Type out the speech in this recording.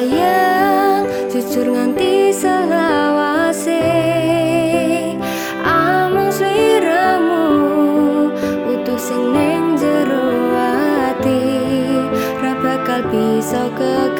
sayang jujur nganti selawase. Amung sliramu utuh sing neng jero ati. Ra bakal bisa kek